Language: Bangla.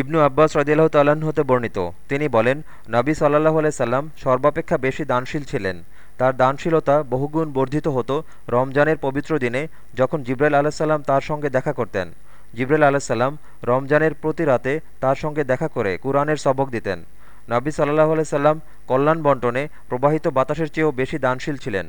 ইবনু আব্বাস রদিল্লাহ তাল্লাহ্ন হতে বর্ণিত। তিনি বলেন, নবী সাল্লাহ সাল্লাম সর্বাপেক্ষা বেশি দানশীল ছিলেন। তার দানশীলতা বহুগুণ বর্ধিত হতো রমজানের পবিত্র দিনে যখন জিব্রাইল আলাহিসাল্লাম তার সঙ্গে দেখা করতেন। জিব্রাইল আলাহিসাল্লাম রমজানের প্রতি রাতে তার সঙ্গে দেখা করে কুরআনের সবক দিতেন। নবী সাল্লাহ সাল্লাম কল্যাণ বন্টনে প্রবাহিত বাতাসের চেয়েও বেশি দানশীল ছিলেন।